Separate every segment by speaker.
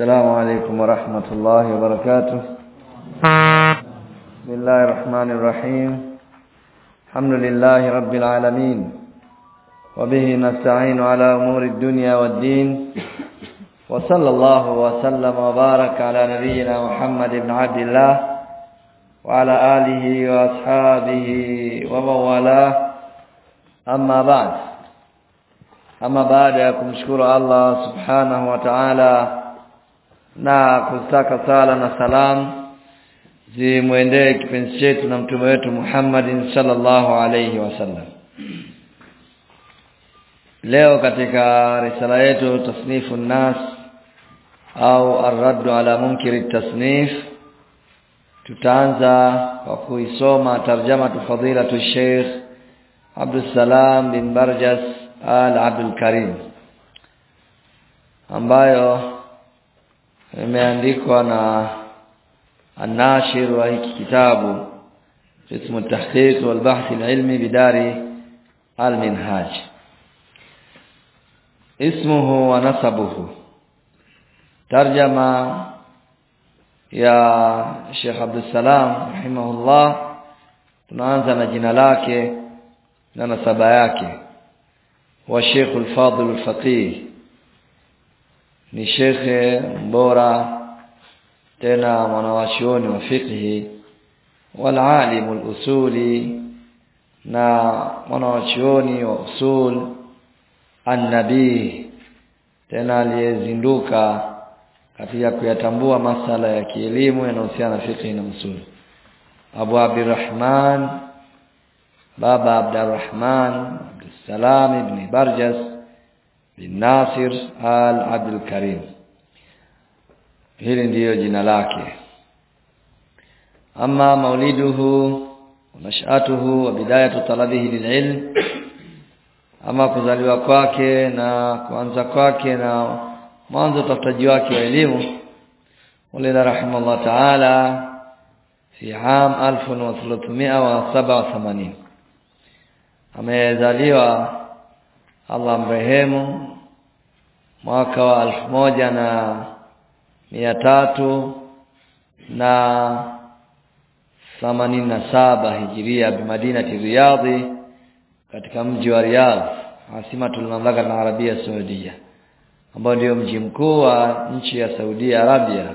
Speaker 1: السلام عليكم ورحمة الله وبركاته. بسم الله الرحمن الرحيم. الحمد لله رب العالمين. وبه نستعين على أمور الدنيا والدين. وصلى الله وسلم وبارك على نبينا محمد بن عبد الله وعلى آله وأصحابه ومن والاه أما بعد baada ya kumshukuru Allah subhanahu wa ta'ala na kustaka sala na salam zimwendee kipenzi chetu na mtume wetu Muhammadin sallallahu alayhi wasallam leo katika risala yetu tasnifu nas au arraddu ala munkiri tasnif tutaanza kwa kuisoma tarjama fadilatu Sheikh Abdul Salam bin Barjas Al Abdul Karim ambayo imeandikwa na anashir wa hiki kitabu اسم التحقيق والبحث العلمي بدار المنهاج اسمه ونسبه ترجمة يا Sheikh Abdul Salam rahimahullah tunaanza na jina lake na nasaba yake wa Sheikh al-Fadil al-Faqih ni shekhe mbora tena mwanawachuoni wa fiqhi wal alim al-usuli na mwanawachuoni wa usul an-nabii tena aliyezinduka katika kuyatambua masala ya kielimu yanayohusiana na fiqhi na usuli. Abu Abdurrahman baba Abdurrahman Abdussalam ibn Barjas bin Nasir al Abdul Karim hili ndiyo jina lake. Ama mauliduhu nashatuhu wa bidayatu talabihi lililm ama kuzaliwa kwake na kuanza kwake na mwanzo utafutaji wake wa elimu. Ulila rahimahullah ta'ala fi am 1387 amezaliwa Allah mrehemu mwaka wa alfu moja na mia tatu na themanini na saba hijiria bimadinati Riyadhi katika mji wa Riyadh asimatul mamlaka na Arabia Saudia ambao ndio mji mkuu wa nchi ya Saudi Arabia.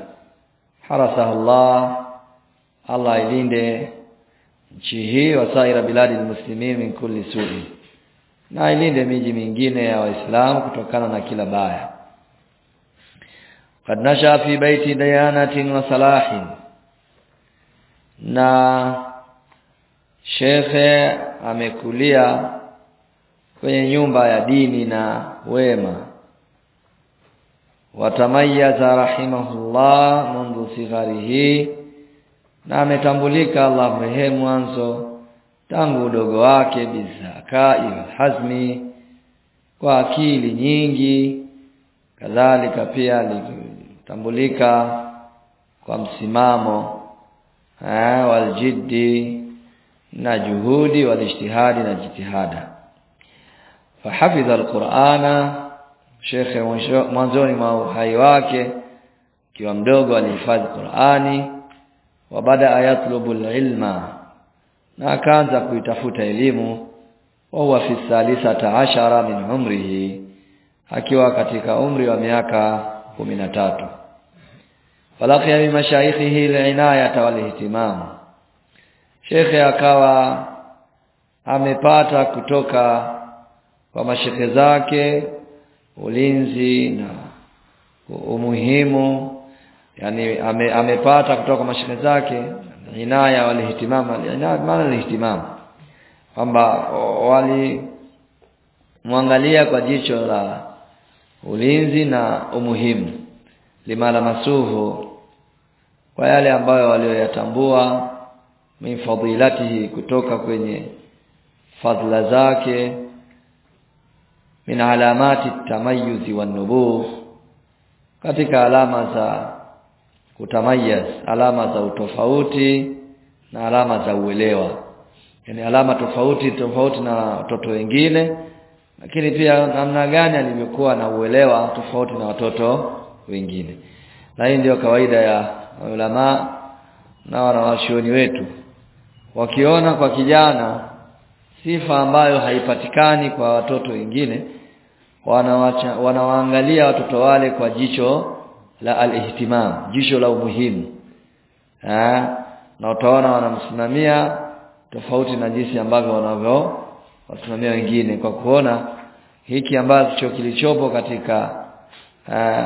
Speaker 1: Harasahullah Allah ilinde nchi hii wasaira biladi lmuslimin min kulli su'i na ilinde miji mingine ya waislamu kutokana na kila baya. Kad nasha fi baiti dayanatin wa salahin. Na shekhe amekulia kwenye nyumba ya dini na wema. Watamayaza rahimahullah mundu sigharihi. Na ametambulika Allah mrehemu mwanzo tangu udogo wake bizakai hazmi kwa akili nyingi kadhalika pia alitambulika kwa msimamo waljiddi na juhudi walijtihadi na jitihada. Fahafidha alqur'ana shekhe mwanzoni mwa uhai wake kiwa mdogo alihifadhi Qur'ani wa bada yatlubu ilma na akaanza kuitafuta elimu. Wa fi salisata ashara min umrihi akiwa katika umri wa miaka 13 falaqiya bi mashayikhihi al-inayata wal ihtimam. Shekhe akawa amepata kutoka kwa mashekhe zake ulinzi na umuhimu yani ame, amepata kutoka kwa mashekhe zake inaya walihtimama inaya maana alihtimam kwamba wali muangalia kwa jicho la ulinzi na umuhimu. Limala masuhu. Kwa yale ambayo walioyatambua min fadilatihi kutoka kwenye fadhila zake min alamati tamayuzi wan nubuh katika alama za kutamayaz alama za utofauti na alama za uelewa. Yani alama tofauti tofauti na watoto wengine lakini pia namna gani alivyokuwa na uelewa tofauti na watoto wengine. Na hii ndio kawaida ya ulama na wanawashoni wetu. Wakiona kwa kijana sifa ambayo haipatikani kwa watoto wengine wanawacha wanawaangalia watoto wale kwa jicho la al-ihtimam jicho la umuhimu. Eh na utaona wanamsimamia tofauti na jinsi ambavyo wanavyo wasimamia wengine kwa kuona hiki ambacho kilichopo katika uh,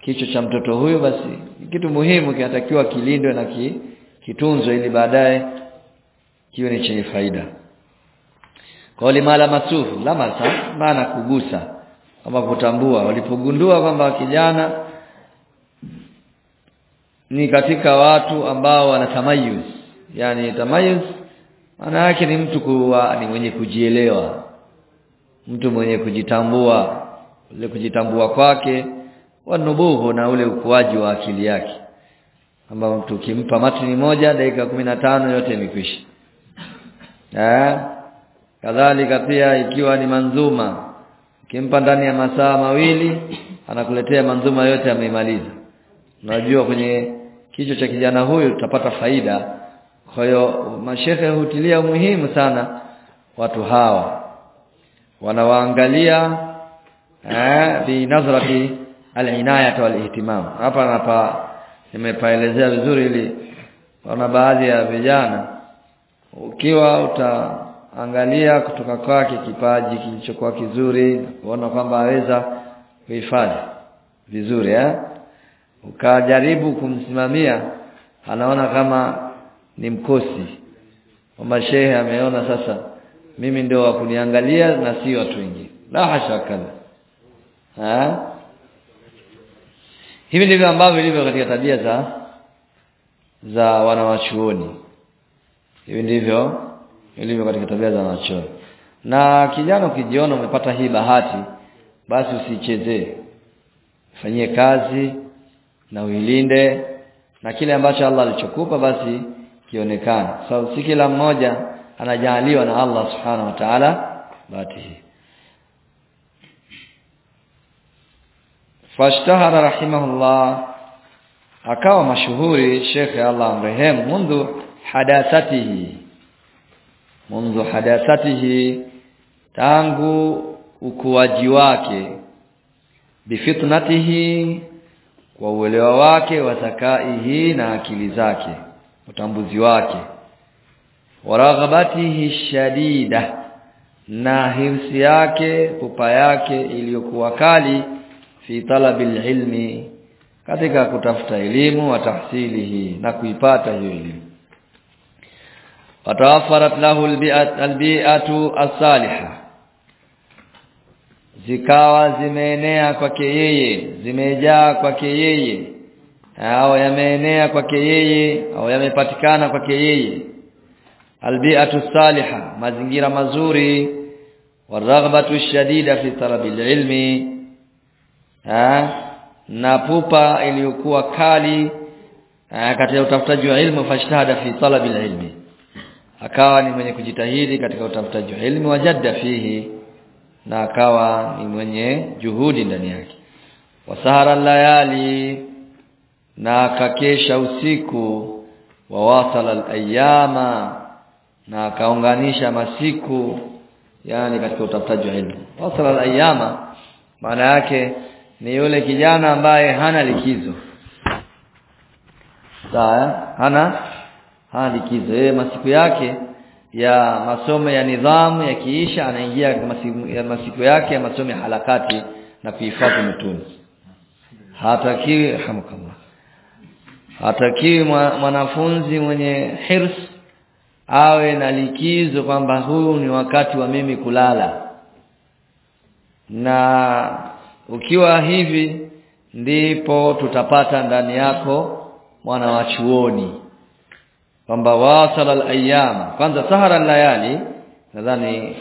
Speaker 1: kichwa cha mtoto huyu basi kitu muhimu kinatakiwa kilindwe na ki, kitunzwe ili baadaye kiwe ni chenye faida. Kwa limala masufu lamasa maana kugusa kama kutambua. Walipogundua kwamba kijana ni katika watu ambao wana tamayuz. Yani tamayuz maana yake ni mtu kuwa ni mwenye kujielewa. Mtu mwenye kujitambua ule kujitambua kwake wanubuhu na ule ukuaji wa akili yake. Kwamba mtu ukimpa matini moja dakika tano yote imekwisha eh? Kadhalika pia ikiwa ni manzuma ukimpa ndani ya masaa mawili anakuletea manzuma yote ameimaliza unajua kwenye kichwa cha kijana huyu tutapata faida. Kwa hiyo mashehe hutilia muhimu sana watu hawa. Wanawaangalia eh bi nazrati al-inayah wal-ihtimam. Hapa napa nimepaelezea vizuri ili kuna baadhi ya vijana ukiwa utaangalia kutoka kwake kipaji kilichokuwa kizuri kuona kwamba aweza kuhifadhi vizuri eh ukajaribu kumsimamia anaona kama ni mkosi. Kwamba shehe ameona sasa mimi ndio wa kuniangalia na si watu wengine. La hashaka ha? Hivi ndivyo ambavyo ilivyo katika tabia za za wanawachuoni. Hivi ndivyo ilivyo katika tabia za wanawachuoni na kijana ukijiona umepata hii bahati basi usichezee. Fanyie kazi na uilinde na kile ambacho Allah alichokupa basi kionekane. Sababu so, si kila mmoja anajaliwa na Allah subhanahu wa ta'ala hii fashtahara rahimahullah akawa mashuhuri Sheikh Allah amrehemu mundu hadathatihi mundu hadathatihi tangu ukuaji wake. Bifitnatihi kwa uelewa wake wa zakaihi na akili zake utambuzi wake. Waraghabatihi shadida na hirsi yake pupa yake iliyokuwa kali fi talabil ilmi katika kutafuta elimu wa tahsilihi na kuipata hiyo elimu. Watawafarat lahu albi'atu as-salihah zikawa zimeenea kwake yeye zimejaa kwake yeye. Au yameenea kwake yeye au yamepatikana kwake yeye. Albi'atu saliha mazingira mazuri. Waraghbatu shadida fi talabil ilmi na pupa iliyokuwa kali katika utafutaji wa ilmu fashtahada fi talabil ilmi akawa ni mwenye kujitahidi katika utafutaji wa ilmu wajadda fihi na akawa ni mwenye juhudi ndani yake. Wasahara layali na akakesha usiku wawasala wasala al-ayyama na akaunganisha masiku yani katika utafutaji wa ilmu. Wasala al-ayyama maana yake ni yule kijana ambaye hana likizo. Sawa hana hana likizo. Masiku yake ya masomo ya nidhamu yakiisha anaingia katika masiku, ya masiku yake ya masomo ya halakati na kuhifadhi mtuni hatakiwi hamkama hatakiwi mwanafunzi mwenye hirs awe na likizo kwamba huu ni wakati wa mimi kulala. Na ukiwa hivi ndipo tutapata ndani yako mwana wa chuoni kwamba wasala al-ayyama. Kwanza sahara layali nadhani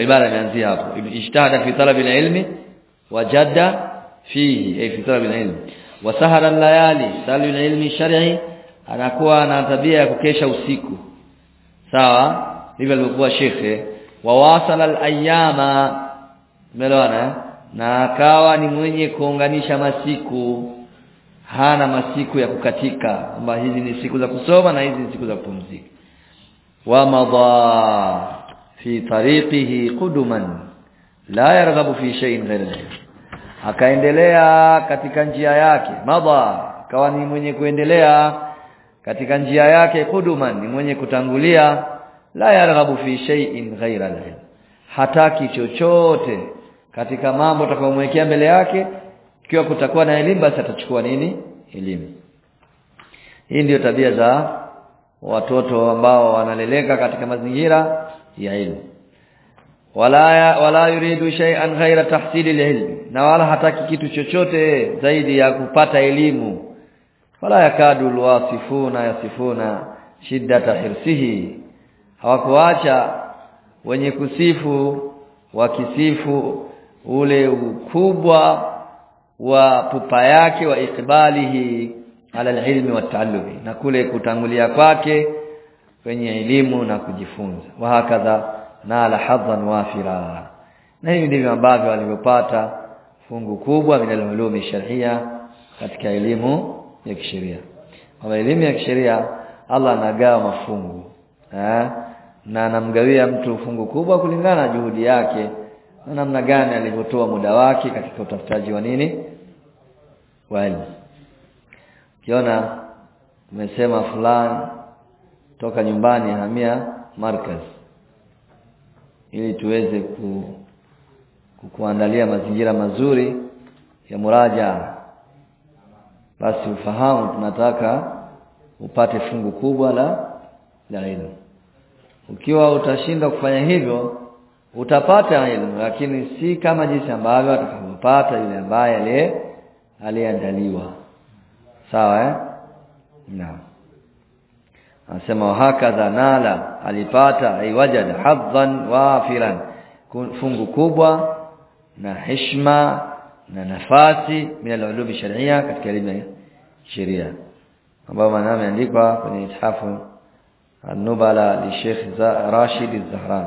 Speaker 1: ibara imeanzia hapo. Ijtahada fi talab al-ilmi wajadda fihi ay fi talab al-ilmi. Wa sahara layali talab al-ilmi shar'i anakuwa na tabia ya kukesha usiku. Sawa? Hivyo alikuwa shekhe wa wasala al-ayyama. Eh? na akawa ni mwenye kuunganisha masiku hana masiku ya kukatika. Kwamba hizi ni siku za kusoma na hizi ni siku za kupumzika. Wa madha fi tariqihi quduman la yarghabu fi shay'in ghayra akaendelea katika njia yake. Madha kawa ni mwenye kuendelea katika njia yake kuduman ni mwenye kutangulia la yarghabu fi shay'in ghayra hataki chochote katika mambo atakayomwekea mbele yake ikiwa kutakuwa na elimu basi atachukua nini? Elimu. Hii ndiyo tabia za watoto ambao wanaleleka katika mazingira ya elimu. Wala wala yuridu shay'an ghaira tahsili al na wala hataki kitu chochote zaidi ya kupata elimu. Wala yakadu alwasifuna yasifuna shiddata hirsihi. Hawakuacha wenye kusifu wakisifu ule ukubwa wa pupa yake wa ikbalihi ala alilmi wa taallumi na kule kutangulia kwake kwenye elimu na kujifunza. Wa hakadha na nala hadhan wafira. Na hivi ndivyo ambavyo alivyopata fungu kubwa min alulumi shar'ia katika elimu ya kisheria. Kwa elimu ya kisheria Allah anagawa mafungu eh? Na anamgawia mtu fungu kubwa kulingana na juhudi yake na namna gani alivyotoa muda wake katika utafutaji wa nini? Wa elimu ukiona umesema fulani toka nyumbani hamia markaz. Ili tuweze ku, kukuandalia mazingira mazuri ya muraja. Basi ufahamu tunataka upate fungu kubwa la la ilmu. Ukiwa utashinda kufanya hivyo utapata elimu lakini si kama jinsi ambavyo atakavyopata yule ambaye ile aliandaliwa. Sawa eh? Naam. Anasema hakadha nala alipata aiwajada hadhan wafiran fungu kubwa na heshima na nafasi min ulumi sharia katika elimu ya sheria. Ambayo maana ameandikwa kwenye ithafu an-nubala li Sheikh Rashid Az-Zahran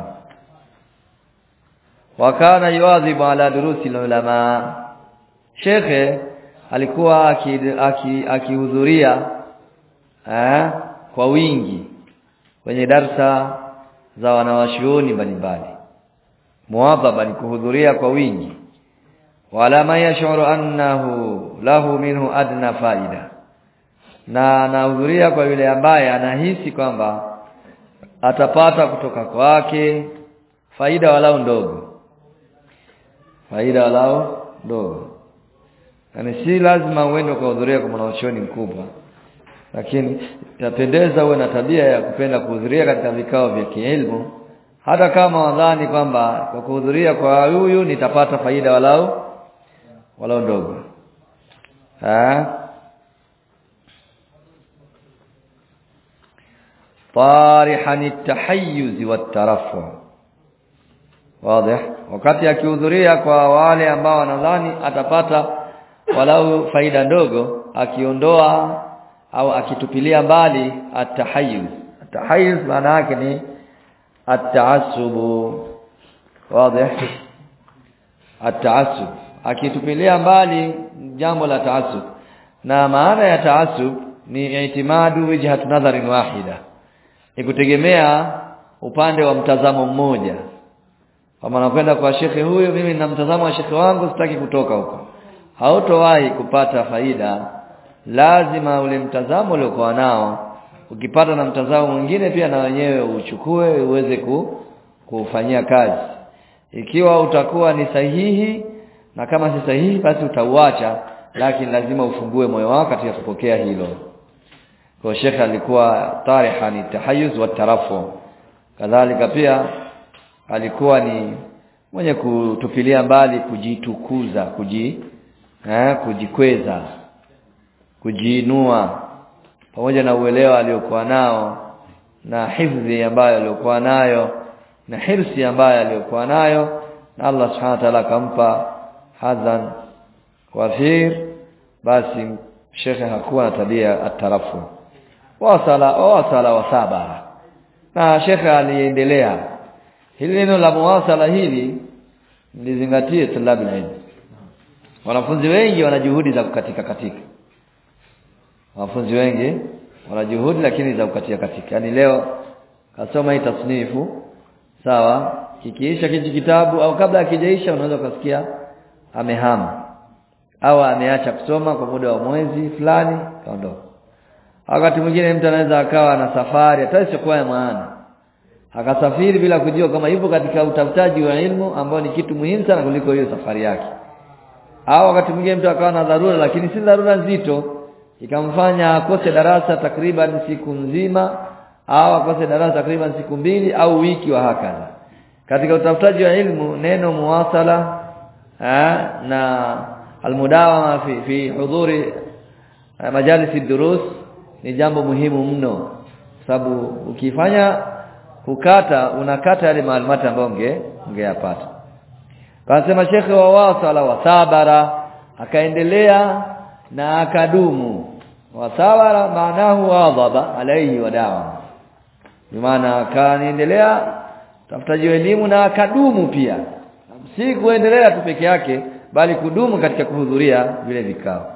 Speaker 1: wa kana yuadhibu ala durusi ulama shekhe alikuwa akihudhuria aki, aki kwa wingi kwenye darsa za wanawashuoni mbalimbali. Muadhaba ni kuhudhuria kwa wingi. Wala ma yashuru annahu lahu minhu adna faida. Na anahudhuria kwa yule ambaye anahisi kwamba atapata kutoka kwake faida walau ndogo faida lao ndogo yani si lazima uende kuhudhuria kwa mwanachuoni mkubwa. Lakini itapendeza uwe na tabia ya kupenda kuhudhuria katika vikao vya kielimu. Hata kama wadhani kwamba kwa kuhudhuria kwa huyu nitapata faida walau walau ndogo. طارحا التحيز والترفع واضح wakati akihudhuria kwa wale ambao wanadhani atapata walau faida ndogo akiondoa au akitupilia mbali at-tahayyuz. At-tahayyuz maana yake ni at-ta'assub wazi. At-ta'assub. Akitupilia mbali jambo la taasub na maana ya taasub ni itimadu wijhat nadharin wahida. Ni kutegemea upande wa mtazamo mmoja kama nakwenda kwa shekhe huyo mimi ninamtazama shekhe wangu sitaki kutoka huko. Hautowahi kupata faida. Lazima ule mtazamo uliokuwa nao ukipata na mtazamo mwingine pia na wenyewe uchukue uweze ku, kufanyia kazi. Ikiwa utakuwa ni sahihi na kama si sahihi basi utauacha lakini lazima ufungue moyo wako katika kupokea hilo. Kwa shekha alikuwa tariha ni tahayuz wa tarafu. Kadhalika pia alikuwa ni mwenye kutupilia mbali kujitukuza kuji eh, kujikweza kujiinua pamoja na uelewa aliokuwa nao na hifdhi ambayo aliokuwa nayo na hirsi ambayo aliokuwa nayo na Allah subhanahu wa ta'ala akampa hadhan wafir basi shekhe hakuwa na tabia atarafu. Wasala wasala wasaba na shekhe aliendelea hili neno la muwasala hili lizingatie talabu ilmu. Wanafunzi wengi wana juhudi za kukatika katika. Wanafunzi wengi wana juhudi lakini za kukatika katika. Yani leo kasoma hii tasnifu sawa kikiisha kiji kitabu au kabla akijaisha unaweza kusikia amehama. Au ameacha kusoma kwa muda wa mwezi fulani kaondoka. Wakati mwingine mtu anaweza akawa na safari hata isiyokuwa ya maana akasafiri bila kujua kama yupo katika utafutaji wa ilmu ambao ni kitu muhimu sana kuliko hiyo safari yake. Au wakati mwingine mtu akawa na dharura lakini si dharura nzito ikamfanya akose darasa takriban siku nzima au akose darasa takriban siku mbili au wiki wa hakadha. Katika utafutaji wa ilmu neno muwasala ha, na almudawama fi, fi hudhuri majalisi durus ni jambo muhimu mno. Sababu ukifanya kukata unakata yale maalumati ambayo unge ungeyapata. Kasema shekhe wa wasala wa sabara akaendelea na akadumu. Wa sabara maanahu wadhaba alayhi wa dawa. Maana akaendelea tafutaji elimu na akadumu pia. Si kuendelea tu peke yake bali kudumu katika kuhudhuria vile vikao.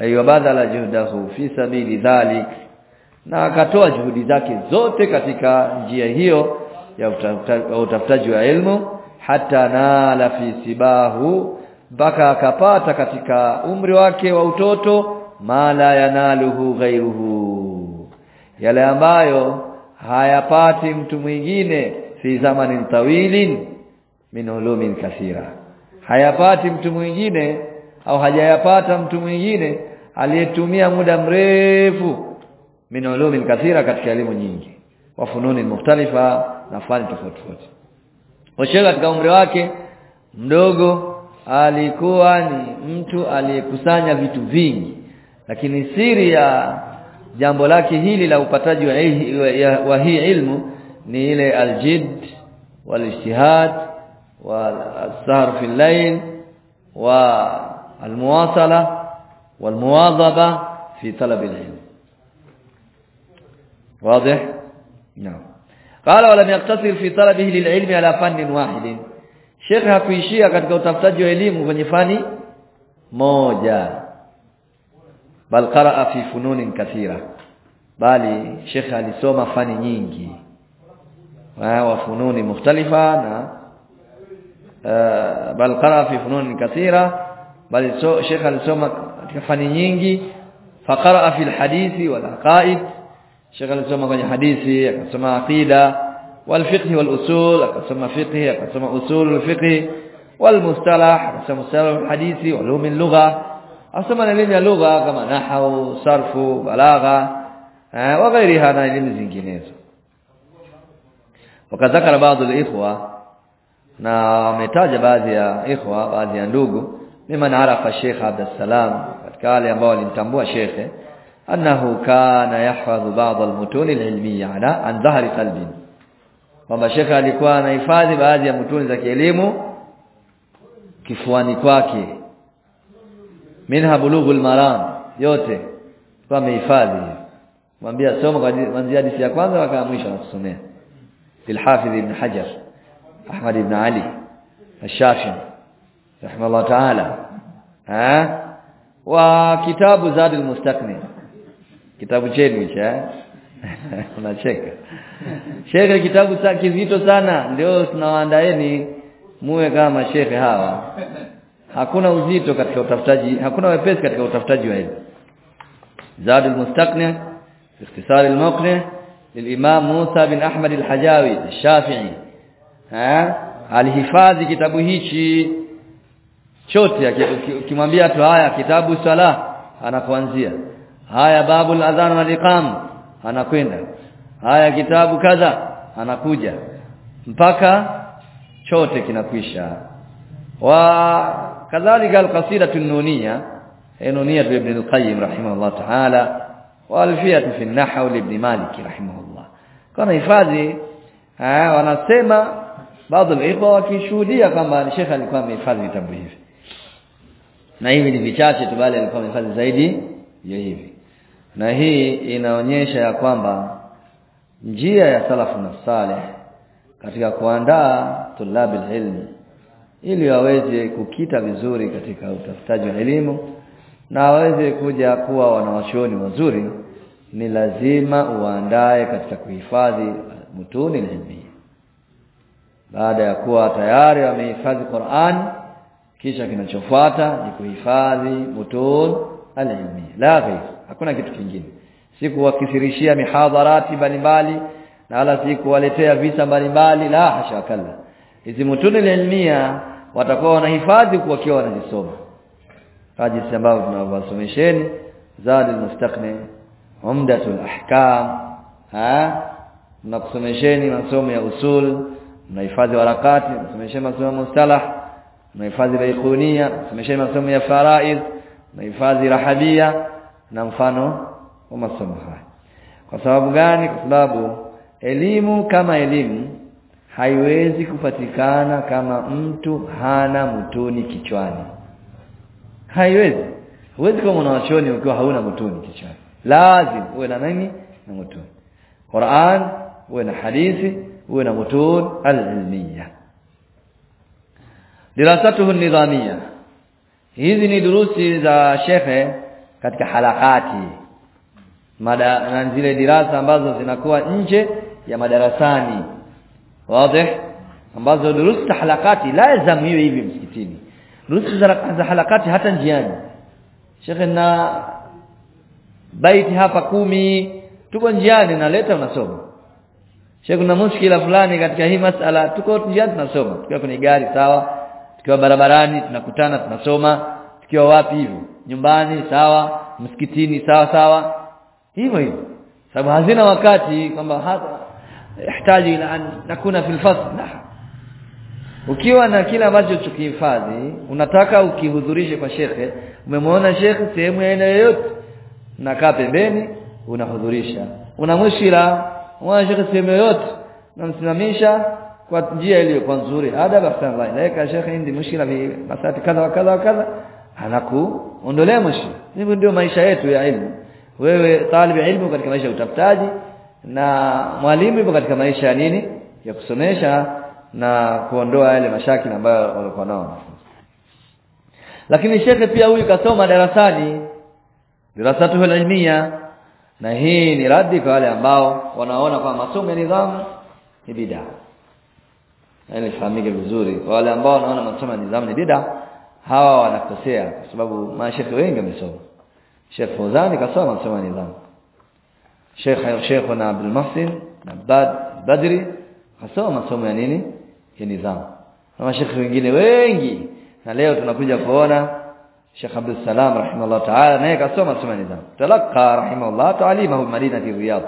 Speaker 1: Ayu badala juhdahu fi sabili dhalik na akatoa juhudi zake zote katika njia hiyo ya utafutaji wa elimu hata nala fi sibahu mpaka akapata katika umri wake wa utoto mala yanaluhu ghairuhu yale ambayo hayapati mtu mwingine fi zamanin tawilin min ulumin kathira. Hayapati mtu mwingine au hajayapata mtu mwingine aliyetumia muda mrefu min ulumin kathira katika elimu nyingi wa fununi mukhtalifa na fani tofauti tofauti Oshe katika umri wake mdogo alikuwa ni mtu aliyekusanya vitu vingi lakini siri ya jambo lake hili la upataji wa, wa, wa hii ilmu ni ile aljid walijtihad والسهر في الليل والمواصلة والمواظبة في طلب العلم واضح؟ نعم. قال ولم يقتصر في طلبه للعلم على فن واحد. شيخ حقيشي قد كتبتج علم في فن واحد بل قرأ في فنون كثيرة. بل شيخ علسوم فن نينجي. وفنون مختلفة نعم. آه، بل قرأ في فنون كثيرة. بل شيخ علسوم فن نينجي. فقرأ في الحديث والعقائد. Sheikh alisoma kwenye hadithi akasoma aqida والفقه والأصول أقسم فقه أقسم أصول الفقه والمصطلح أقسم مصطلح الحديث وعلوم اللغة أقسم علم اللغة كما نحو صرف بلاغة وغيرها من علم zinginezo wakadhakara baadhi alikhwa na wametaja baadhi ya ikhwa baadhi ya ndugu mimman arafa Sheikh Abdul Salam katika wale ambao walimtambua Sheikh annahu kana yahfadhu ba'd al-mutun al-ilmiyya ala an dhahri qalbin kwamba shekha alikuwa anahifadhi baadhi ya mutuni za kielimu kifuani kwake minha bulughul maram yote kwa amehifadhi mwambia soma kuanzia hadithi ya kwanza mpaka mwisho anasomea الحافظ ابن حجر أحمد بن علي الشافعي رحمه الله تعالى ها وكتاب زاد المستقنع kitabu chenu hicho unacheka shekhe kitabu cha kizito sana ndio tunawaandaeni muwe kama shekhe hawa hakuna uzito katika utafutaji hakuna wepesi katika utafutaji wa elimu زاد المستقنع باختصار المقنع للإمام موسى بن أحمد الحجاوي الشافعي ها alihifadhi kitabu hichi chote ukimwambia tu haya kitabu sala anakuanzia haya babul adhan wal iqam. Anakwenda. Haya kitabu kadha. Anakuja. Mpaka chote kinakwisha. Wa kadhalika alqasidatu an-nuniyya nuniyya ibn al-qayyim rahimahullah ta'ala. Wa alfiyatu fi an-nahw li ibn malik rahimahullah. Kana hifadhi wanasema baadhi al-ikhwa wakishuhudia kwamba Sheikh alikuwa amehifadhi vitabu hivi. Na hivi ni vichache tu bali alikuwa amehifadhi zaidi ya hivi na hii inaonyesha ya kwamba njia ya salafu na saleh katika kuandaa tulabi ilmu ili waweze kukita vizuri katika utafutaji wa elimu na waweze kuja kuwa wanawachuoni wazuri ni lazima uandae katika kuhifadhi mutuni ilmi baada ya kuwa tayari wamehifadhi Qur'an kisha kinachofuata ni kuhifadhi mutun alilmi la ghair hakuna kitu kingine. Siku wakithirishia mihadharati mbalimbali na wala sikuwaletea visa mbalimbali la hasha kalla hizi mutuni ilmia watakuwa wanahifadhi kwa kiwa wanajisoma. Kajisi ambao tunawasomesheni zadi mustaqni umdatul ahkam ha? Mnakusomesheni masomo ya usul mnahifadhi warakati mnasomesheni masomo ya mustalah mnahifadhi baikunia mnasomesheni masomo ya faraid mnahifadhi rahabia na mfano wa masomo haya. Kwa sababu gani? Kwa sababu elimu kama elimu haiwezi kupatikana kama mtu hana mtuni kichwani. Haiwezi. Huwezi kuwa mwanachoni ukiwa hauna mtuni kichwani. Lazim uwe na nini? Na mtuni Qur'an uwe na hadithi uwe na mtuni al-ilmiya. Dirasatuhu nidhamia hizi ni durusi za shekhe katika halakati. Mada na zile dirasa ambazo zinakuwa nje ya madarasani. Wazi? Ambazo durusi za halakati. Lazima iwe hivi msikitini. Durusi za halakati hata njiani. Shekhe na baiti hapa kumi. Tuko njiani naleta unasoma. Shekhe kuna mushkila fulani katika hii masala tuko njiani tunasoma. Tukiwa kwenye gari sawa. Tukiwa barabarani tunakutana tunasoma. Tukiwa wapi hivyo nyumbani sawa msikitini sawa sawa. Hivyo hivyo. Sababu hazina wakati kwamba hata yahitaji ila an nakuna fil fasl. Ukiwa na kila ambacho tukihifadhi unataka ukihudhurishe kwa shekhe umemwona shekhe sehemu ya aina yoyote nakaa pembeni unahudhurisha. Una mushira mwana shekhe sehemu yoyote namsimamisha kwa njia iliyokuwa nzuri. Adab ahsan laika shekhe indi mushkila bi masati kadha kadha kadha anakuondolea mushkila hivyo ndio maisha yetu ya ilmu. Wewe talibu ilmu katika maisha ya utafutaji na mwalimu yupo katika maisha ya nini? Ya kusomesha na kuondoa yale mashakili ambayo walikuwa nao lakini shekhe pia huyu kasoma darasani dirasatuhu ilmia na hii ni radi kwa wale ambao wanaona kwamba masomo ya nidhamu ni bid'a. Yaani fahamike vizuri kwa wale ambao wanaona masomo ya nidhamu ni bid'a hawa wanakosea kwa sababu mashekhe wengi wamesoma. Sheikh Fawzani kasoma masomo nidhamu Sheikh Sheikh Abdul Mahsin na Bad Badri kasoma masomo ya nini? Ya nidhamu. Na mashekhe wengine wengi. Na leo tunakuja kuona Sheikh Abdul Salam rahimahullah ta'ala naye kasoma masomo ya nidhamu. Talaqa rahimahullah ta'alimahu madinati Riyadh.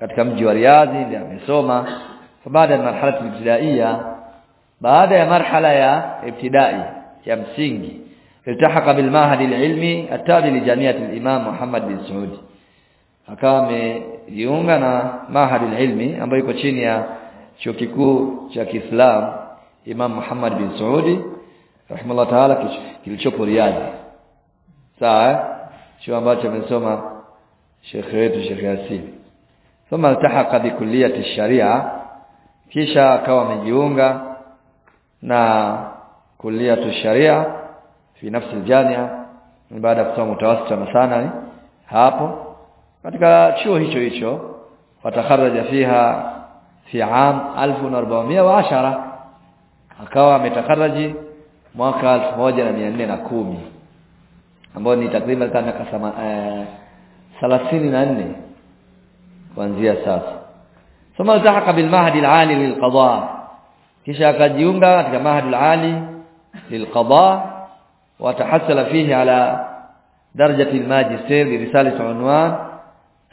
Speaker 1: Katika mji wa Riyadh ndiye amesoma. Baada ya marhala ibtidaiya baada ya marhala ya ibtidai ya msingi. Iltahaka bil mahad ilmi atabi li jamiat al imam Muhammad bin Saud. Akawa amejiunga na mahad ilmi ambayo iko chini ya chuo kikuu cha Kiislamu Imam Muhammad bin Saudi rahimahullah ta'ala kilichopo Riyadh. Sawa chuo ambacho amesoma Sheikh wetu Sheikh Yasin. Thumma iltahaka bi kulliyati sharia kisha akawa amejiunga na kulliyatu sharia fi nafsi aljamia baada ya kusoma mutawasit wa sana hapo katika chuo hicho hicho watakharaja fiha fi am 1410 akawa ametakaraji mwaka 1410 ambao ni takriban kama kasama eh, 34 kuanzia sasa ثم التحق بالمعهد العالي للقضاء kisha akajiunga katika mahad al-ali lilqada وتحصل فيه على درجة الماجستير برسالة عنوان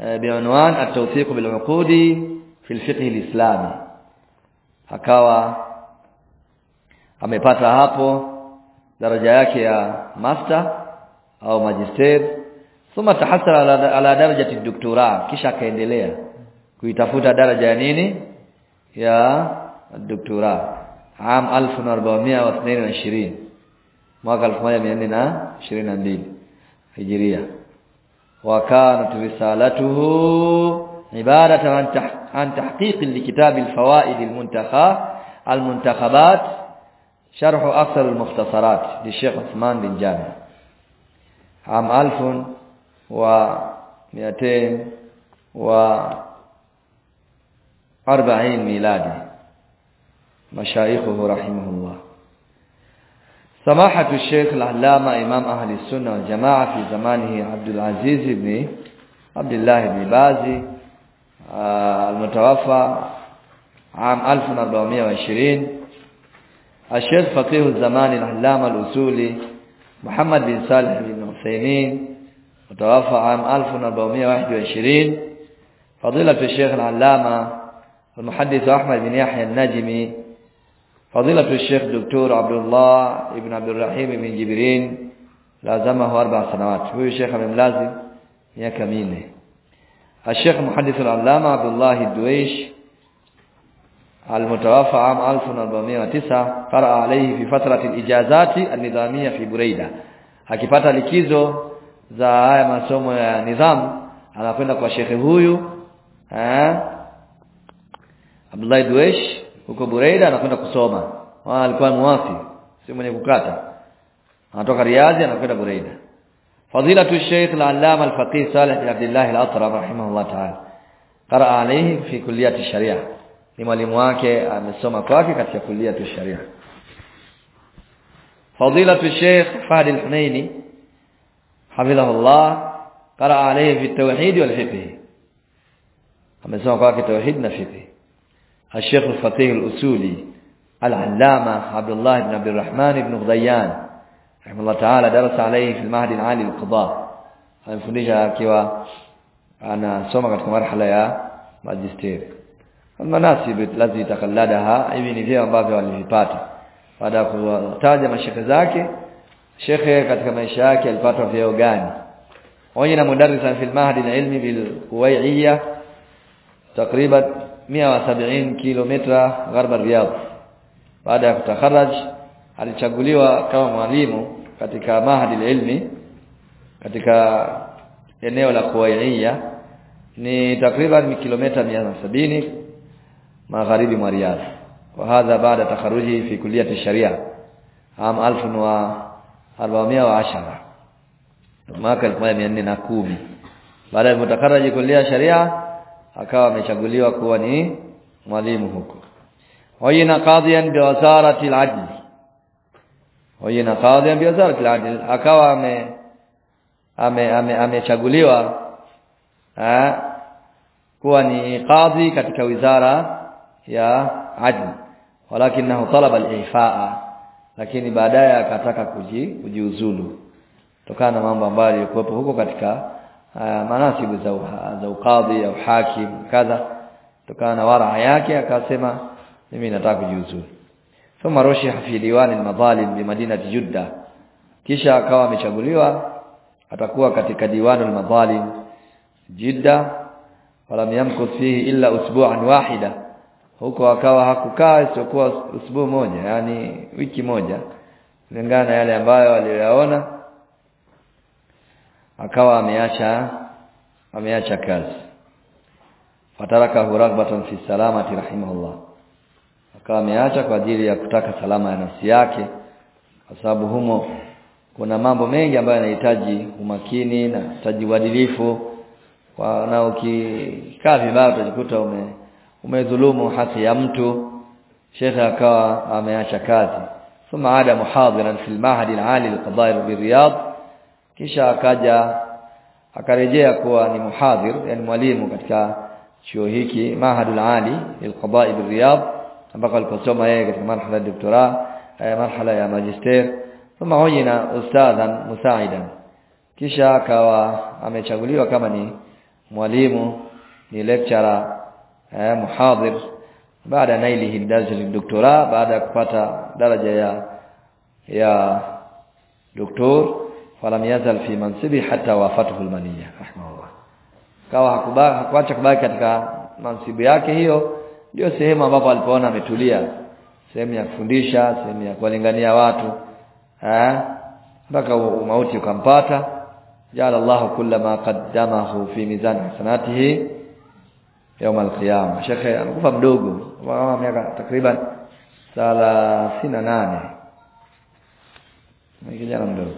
Speaker 1: بعنوان التوثيق بالعقود في الفقه الإسلامي akawa amepata hapo daraja yake ya master au magister thumma tahassala ala, ala darajati doktora kisha akaendelea kuitafuta daraja ya nini ya doktora عام 1422 mwaka 1422 هجرية. وكانت رسالته عبارة عن عن تحقيق لكتاب الفوائد المنتخب المنتخبات شرح أكثر المختصرات للشيخ عثمان بن جامع عام 1240 ميلادي. Miladi mashaikhuhu rahimahullah سماحة الشيخ العلامة إمام أهل السنة والجماعة في زمانه عبد العزيز بن عبد الله بن بازي المتوفى عام 1420 الشيخ فقيه الزمان العلامة الأصولي محمد بن صالح بن عثيمين متوفى عام 1421 فضيلة الشيخ العلامة المحدث أحمد بن يحيى النجمي فضيلة الشيخ دكتور عبد الله بن عبد الرحيم بن جبرين لازمه أربع سنوات هو الشيخ من لازم miaka minne الشيخ المحدث العلامة عبد الله الدويش المتوفى عام 1409 قرأ عليه في فترة الإجازات النظامية في بريدة akipata likizo za haya masomo ya nidhamu anakwenda kwa shekhe huyu eh Abdullah Duesh huko Bureida anakwenda kusoma. Wao alikuwa muwafi si mwenye kukata. Anatoka Riyadh anakwenda Bureida. Fadilatu Sheikh al-Allama al-Faqih Saleh bin Abdullah al-Atrab rahimahullah ta'ala. Qara alayhi fi kulliyati sharia. Ni mwalimu wake amesoma kwake katika kulliyati sharia. Fadilatu Sheikh Fahd al-Hunaini hafidhahullah qara alayhi fi at-tauhid wal-fiqh amesoma kwake tauhid na fiqh الشيخ الفقيه الأصولي العلامة عبد الله بن عبد الرحمن بن غديان رحمه الله تعالى درس عليه في المعهد العالي للقضاء. هذا مفنجة كيوا أنا سمعت مرحلة يا ماجستير. المناسب التي تقلدها أيمن فيها ما أيوة نزيه مبابة والهيبات فهذا كذو تاج من الشيخ ذاك الشيخ قد كما يشاك الفترة في أوغاني. وجنا مدرسا في المهد العلمي بالكويعية تقريبا 170 kilomita gharba Riyadh baada ya kutaharaj alichaguliwa kama mwalimu katika mahadi ilmi katika eneo la kuwaiia ni takriban kilomita 170 magharibi mwa Riyadh wa hadha baada takharuji fi kulliyati sharia am 1410 mwaka 1410 baada ya kutakaraji kulia sharia akawa amechaguliwa kuwa ni mwalimu huko. Wayna qadiyan bi wazarati al-adl. Wayna qadiyan bi wazarati al-adl. Akawa ame ame amechaguliwa ame kuwa ni qadhi katika wizara ya adl. Walakinahu talaba al-ifaa. Lakini baadaye akataka kuji kujiuzulu. Kutokana na mambo ambayo yalikuwepo huko katika manasibu za za ukadhi au hakim kadha kutokana na waraa yake akasema mimi nataka kujiuzulu. Thumma rushiha fi diwan al-madhalim bi madinati Judda. Kisha akawa amechaguliwa atakuwa katika diwanul madhalim Jidda walam yamkuth fihi illa usbu'an wahida. Huko akawa hakukaa isipokuwa usbu moja yani wiki moja kulingana na yale ambayo aliyoyaona akawa ameacha ameacha kazi. Fataraka raghbatan fi salamati rahimahullah. Akawa ameacha kwa ajili ya kutaka salama ya nafsi yake. Kwa sababu humo kuna mambo mengi ambayo yanahitaji umakini na hitaji uadilifu. Kwa na ukikaa vibaya utajikuta ume umedhulumu haki ya mtu. Shekhe akawa ameacha kazi. Thumma ada muhadiran fil mahadi al-ali al-qada'i bi riyadh kisha akaja akarejea kuwa ni muhadhir yani mwalimu katika chuo hiki mahadul ali al-qada'i bi riyadh ambako aliposoma yeye katika marhala ya doktora marhala ya magister. Thumma huyina ustadhan musaidan. Kisha akawa amechaguliwa kama ni mwalimu ni lecturer eh, muhadhir. Baada nailihi daraja doktora baada ya kupata daraja ya ya doktor falam yazal fi mansibi hatta wafatuhu almaniya rahimahullah kawa hakubaki hakuacha kubaki katika mansibu yake hiyo ndio sehemu ambapo alipoona ametulia sehemu ya kufundisha sehemu ya kuwalingania watu eh mpaka mauti ukampata jala Allah kullama qaddamahu fi mizan hasanatihi يوم القيامه shekhe amekufa mdogo kama miaka takriban 38 ni kijana mdogo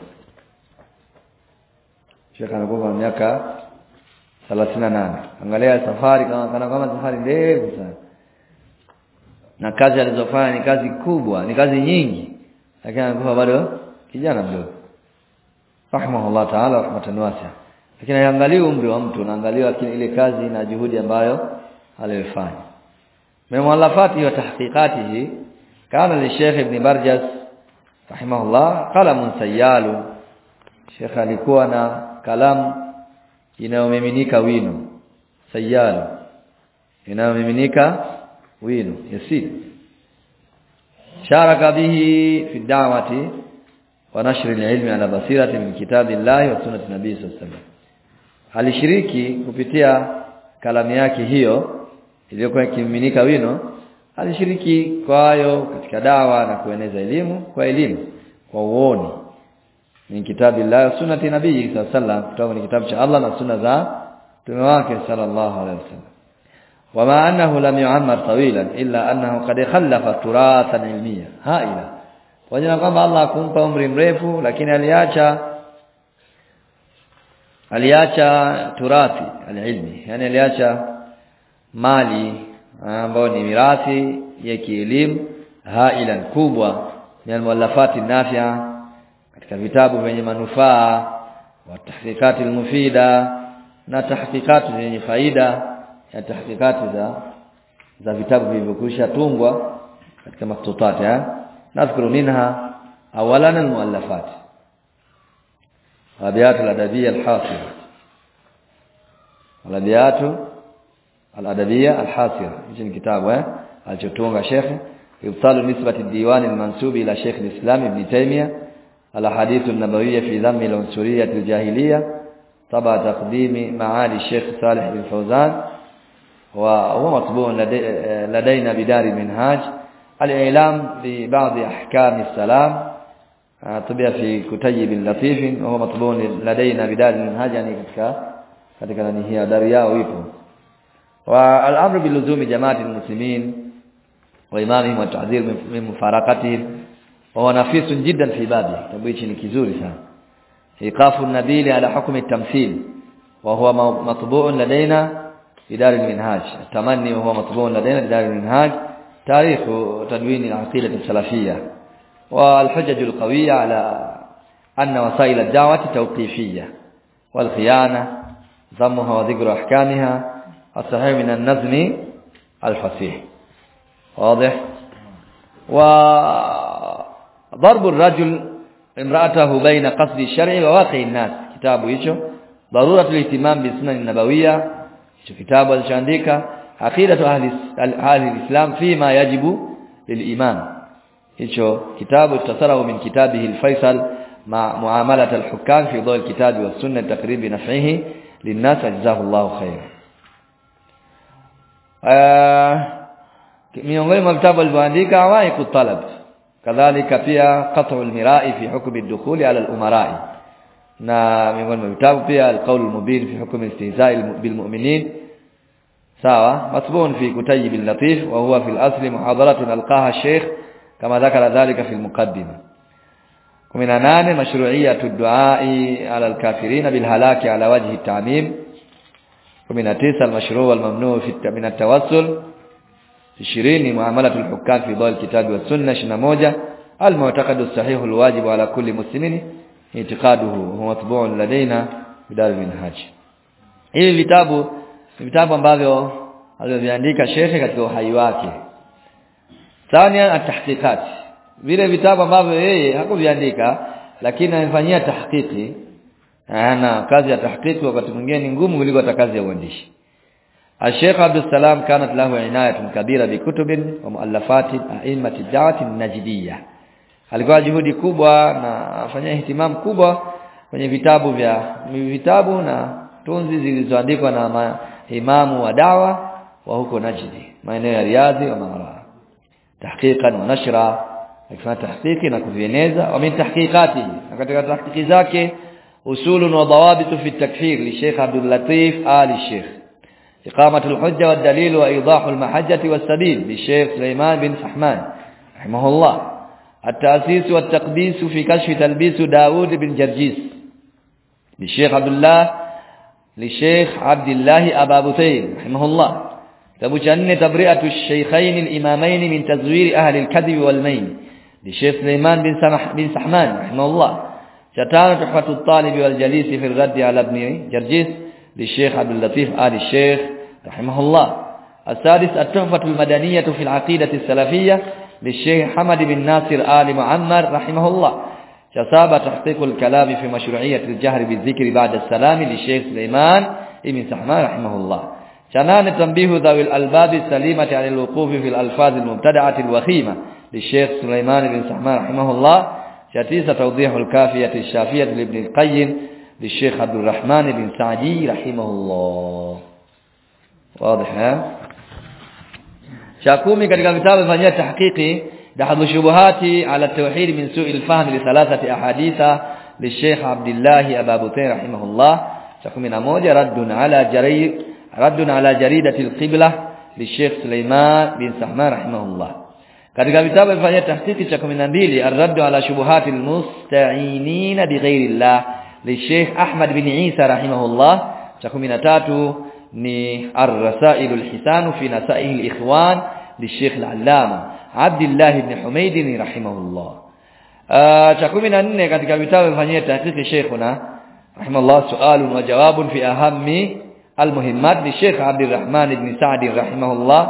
Speaker 1: Sheikh anakuwa na miaka 38 angalia safari kama kana kama safari ndefu sana. Na kazi alizofanya ni kazi kubwa ni kazi nyingi. Lakini anakuwa bado kijana mdogo. Rahimahullah ta'ala rahmatan wasi'a. Lakini angalia umri wa mtu naangalia ile kazi na juhudi ambayo aliyofanya memwalafati wa tahqiqatihi kana li Sheikh Ibn Barjas rahimahullah qalamun sayyalu. Sheikh alikuwa na kalamu inayomiminika wino sayyalu inayomiminika wino yasir. Sharaka bihi fi da'wati wa nashri al-ilmi ala basirati min kitabillahi wa sunnati nabii sallallahu alishiriki kupitia kalamu yake hiyo iliyokuwa ikimiminika wino alishiriki kwayo katika dawa na kueneza elimu kwa elimu kwa uoni ni kitabu la sunnati nabii sallallahu kutoka ni kitabu cha Allah na sunna za mtume wake sallallahu alaihi wasallam. Wama annahu lam yu'ammar tawilan illa annahu qad khallafa turathan ilmiya. Haila pamoja kwamba Allah akumpa umri mrefu lakini aliacha aliacha turathi alilmi. Yani aliacha mali ambayo ni mirathi ya kielimu hailan kubwa. Min muallafati nafia katika vitabu vyenye manufaa wa tahqiqati mufida na tahqiqati zenye faida ya tahqiqati za za vitabu vilivyokwisha tungwa katika maktutati eh nadhkuru minha awalan almuallafat. Abiyat aladabiyya alhasira. Alabiyat aladabiyya alhasira. Hicho ni kitabu eh alichotunga shekhe ibtalu nisbati diwani almansubi ila shekhi alislam ibn taymiyah الأحاديث النبوية في ذم العنصرية الجاهلية طبع تقديم معالي الشيخ صالح بن فوزان وهو مطبوع لدي لدينا بدار المنهاج الإعلام ببعض أحكام السلام طبع في كتيب لطيف وهو مطبوع لدينا بدار المنهاج يعني katika nani hii dari yao ipo wa al-amru bil luzumi jama'ati al-muslimin وهو نفيس جدا في بابه تبويش نكزول إيقاف النبيل على حكم التمثيل وهو مطبوع لدينا في دار المنهاج التمني وهو مطبوع لدينا في دار المنهاج تاريخ تدوين العقيدة السلفية والحجج القوية على أن وسائل الدعوة توقيفية والخيانة ذمها وذكر أحكامها الصحيح من النزم الفصيح واضح؟ و ضرب الرجل امراته بين قصد الشرع وواقع الناس kitabu hicho daruratul ihtimam bi sunan nabawiyya hicho kitabu alichoandika aqidatu ahli ahli islam fima yajibu lilimam hicho kitabu tasarahu min kitabihi al-faisal ma muamalat al-hukam fi dhaw al-kitabi was sunnah taqrib naf'ihi lin-nas jazakumullahu khairan miongoni mwa vitabu alivyoandika awaiku talab kadhalika pia qat'u almira'i fi hukm ad-dukhul ala al-umara'i na miongoni mwa vitabu pia al-qawl al-mubin fi hukm istihza'i bil mu'minin sawa matbun fi kutayib al-latif wa huwa fi al-asl muhadaratun alqaha ash-shaykh kama dhakara dhalika fi al-muqaddimah 18 mashru'iyatu ad-du'a'i 'ala al-kafirin bil halaki 'ala wajhi at-ta'mim 19 al-mashru' wal-mamnu' fi min at-tawassul 20 muamalatul al-hukam fi dhal kitabi wa sunnah 21 al-mu'taqad as-sahih al-wajib 'ala kulli muslimin i'tiqaduhu huwa matbu'un ladaina bidal minhaj. Hivi vitabu vitabu ambavyo alivyoandika shekhe katika uhai wake. Thania at-tahqiqat. Vile vitabu ambavyo yeye hakuviandika lakini amefanyia tahqiqi. Ana kazi ya tahqiqi wakati mwingine ni ngumu kuliko hata kazi ya uandishi Al-Sheikh السلام كانت له عناية كبيرة بكتب ومؤلفات kutubin الدعوه النجديه alikuwa juhudi kubwa na afanya ihtimam kubwa kwenye vitabu vya vitabu na tunzi zilizoandikwa na imamu wa dawa wa huko Najdi maeneo ya Riyadh wa Mara tahqiqan wa nashra akifanya tahqiqi na kuvieneza wa min tahqiqati na katika tahqiqi zake usulun wa dawabit fi at-takfir li Sheikh Abdul Latif Ali Sheikh إقامة الحجة والدليل وإيضاح المحجة والسبيل للشيخ سليمان بن فحمان رحمه الله. التأسيس والتقديس في كشف تلبيس داود بن جرجيس للشيخ عبد الله للشيخ عبد الله أبا بثير رحمه الله. كتاب جنة تبرئة الشيخين الإمامين من تزوير أهل الكذب والمين للشيخ سليمان بن, سمح بن سحمان رحمه الله. شتان تحفة الطالب والجليس في الرد على ابن جرجيس للشيخ عبد اللطيف آل الشيخ رحمه الله السادس التحفة المدنية في العقيدة السلفية للشيخ حمد بن ناصر آل معمر رحمه الله شساب تحقيق الكلام في مشروعية الجهر بالذكر بعد السلام للشيخ سليمان بن سحمان رحمه الله شنان تنبيه ذوي الألباب السليمة عن الوقوف في الألفاظ المبتدعة الوخيمة للشيخ سليمان بن سحمان رحمه الله شتيس توضيح الكافية الشافية لابن القيم للشيخ عبد الرحمن بن سعدي رحمه الله واضح ها شاكومي katika vitabu vifanyia tahqiqi dahadhu shubuhati ala tauhid min su'i al-fahm li thalathati ahaditha للشيخ عبد الله أبا بطين رحمه الله شاكومي نموذج رد على جريد رد على جريدة القبلة للشيخ سليمان بن سحمان رحمه الله katika vitabu vifanyia tahqiqi cha 12 ar-radd ala shubuhati al-musta'inin bighairi Allah للشيخ أحمد بن عيسى رحمه الله cha 13 ni ar-rasail al-hisan fi nasaih al-ikhwan للشيخ العلامة عبد الله بن حميد رحمه الله cha 14 katika vitabu vifanyia tahqiqi sheikhuna rahimahullah su'alun wa jawabun fi ahammi al-muhimmat عبد الرحمن بن سعد رحمه الله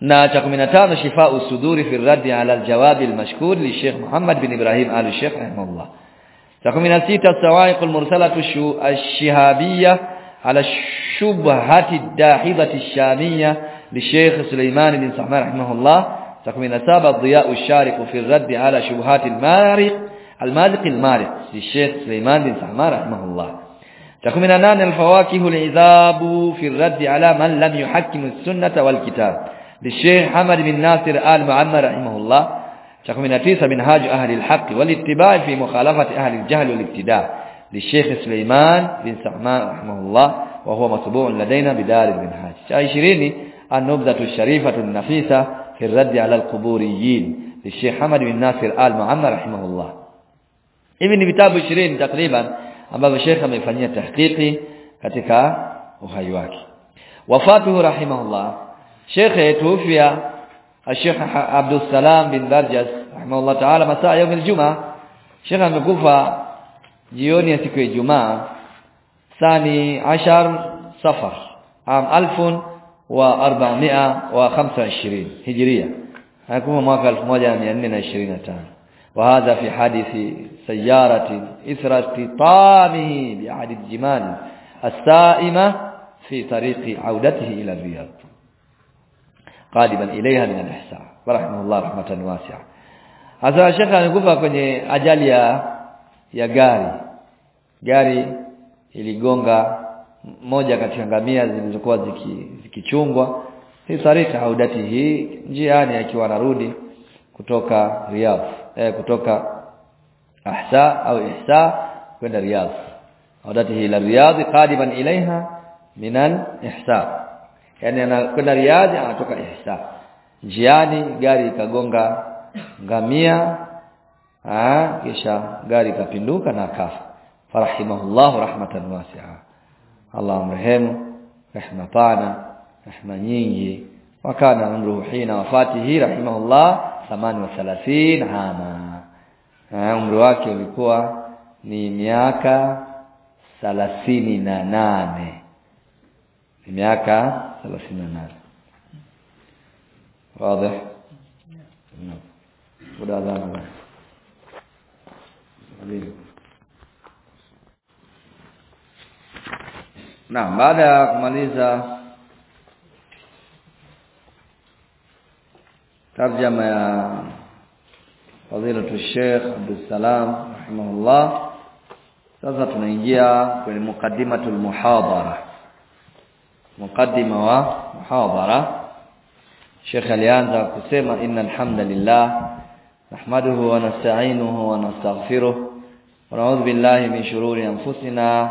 Speaker 1: na cha 15 shifau suduri fi raddi ala aljawab almashkur li Sheikh Muhammad bin Ibrahim al Sheikh rahimahullah cha 16 sawaiq almursalatu ash-shihabiyya على الشبهة الداحضة الشامية للشيخ سليمان بن سحمان رحمه الله. تقمين سابع الضياء الشارق في الرد على شبهات المارق المازق المارق للشيخ سليمان بن سحمان رحمه الله. تقمين نان الفواكه العذاب في الرد على من لم يحكم السنة والكتاب. للشيخ حمد بن ناصر آل معمر رحمه الله. تكمل من منهاج أهل الحق والاتباع في مخالفة أهل الجهل والابتداع. للشيخ سليمان بن سعمان رحمه الله وهو مطبوع لدينا بدار المنهاج. عشرين النبذة الشريفة النفيسة في الرد على القبوريين للشيخ محمد بن ناصر آل معمر رحمه الله. ni vitabu 20 takriban ambavyo Sheikh amefanyia tahqiqi katika uhai wake wafatuhu rahimahullah شيخ توفي الشيخ عبد السلام بن برجس رحمه الله تعالى مساء يوم الجمعة. شيخ amekufa jioni ya siku ya Ijumaa ثاني عشر صفر عام 1425 هجرية هيكون mwaka 1425 وهذا في حادث سيارة إثر اختطامه بأحد الجمال السائمة في طريق عودته إلى الرياض قادما إليها من الإحسان ورحمه الله رحمة واسعة hasa shekha amekufa kwenye ajali ya ya gari. Gari iligonga moja kati ya ngamia zilizokuwa zikichungwa. Hii tarika haudati hii njiani akiwa anarudi kutoka Riyadh eh, kutoka Ahsa au Ihsa kwenda Riyadh. Haudati hii la Riyadh qadiman ilaiha min al-Ihsa yani anakwenda Riyadh anatoka Ihsa. Njiani gari ikagonga ngamia ah kisha gari ikapinduka na akafa farahimahullah rahmatan wasi'a Allah amrehemu rehma pana rehma nyingi wakana umruhu hina wafatihi rahimahullah 38 ama ah umri wake ulikuwa ni miaka 38 ni miaka 38 واضح نعم muda adhana Na baada ya kumaliza tarjama ya fadilatu Sheikh Abdul Salam rahimahullah sasa tunaingia kwenye mukaddimatul muhadhara. Mukaddima wa muhadhara. Sheikh alianza kusema innal hamdalillah nahmaduhu wa nasta'inuhu wa nastaghfiruh wa na'udhu billahi min shururi anfusina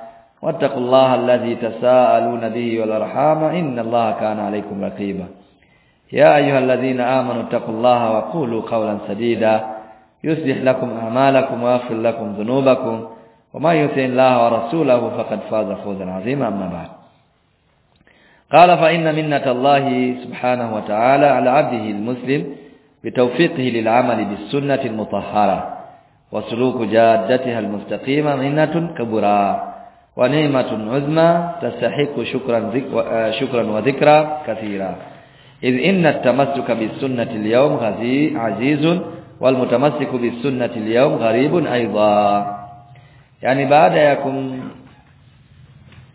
Speaker 1: واتقوا الله الذي تساءلون به والأرحام إن الله كان عليكم رقيبا. يا أيها الذين آمنوا اتقوا الله وقولوا قولا سديدا. يصلح لكم أعمالكم ويغفر لكم ذنوبكم. وما يطع الله ورسوله فقد فاز فوزا عظيما أما بعد. قال فإن منة الله سبحانه وتعالى على عبده المسلم بتوفيقه للعمل بالسنة المطهرة وسلوك جادتها المستقيمة منة كبرى. wa ni'matun uzma tastahiqu shukran shukran wa eh, dhikra kathira. Idh inna tamassuka bis-sunnati al-yawm azizun wal mutamassiku bis-sunnati al-yawm gharibun aidha yani baada ya kum